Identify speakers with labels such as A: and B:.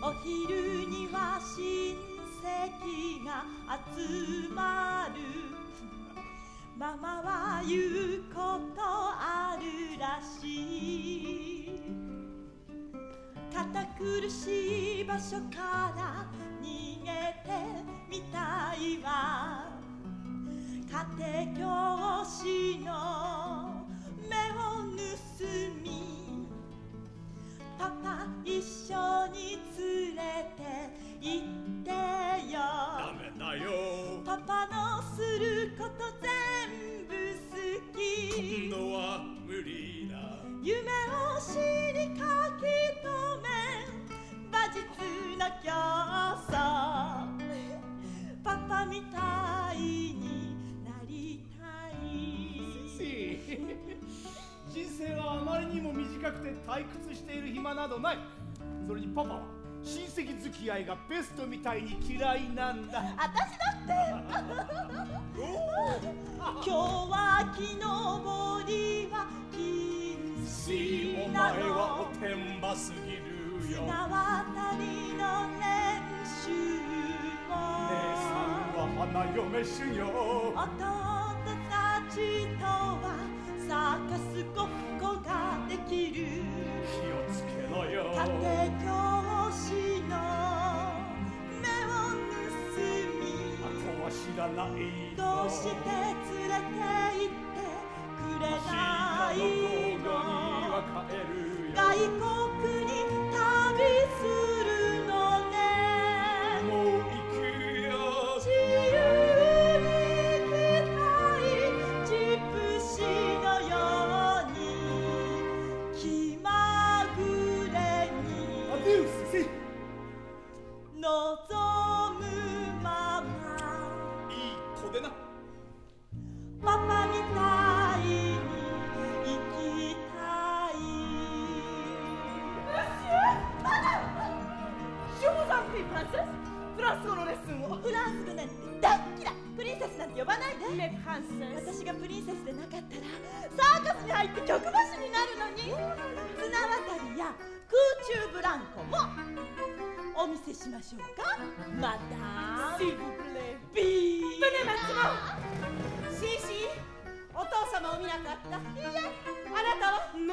A: お昼には親戚が集まる。ママは言うことあるらしい。堅苦しい場所から逃げてみたいわ。家庭教師の
B: 退屈している暇などない。それにパパは親戚付き合いがベストみたいに嫌いなんだ。
A: 私だって。今日は木登りは禁止な
C: 前は
A: の。
C: おてんばすぎるよ
A: 綱渡りの練習
C: 姉さん
A: を
C: は花嫁修行
A: どうして連れて行ってくれない
D: en prie, princesse. フランス語のレッスンを？
A: フランス語なんて大っ嫌いプリンセスなんて呼ばないで.私がプリンセスでなかったらサーカスに入って曲橋になるのに綱渡りや空中ブランコもお見せしましょうかマダ
D: S'il vous plaît.
A: ムビー
D: Venez maintenant. シーシー、お父様を見なかった。いいえ、あなたは？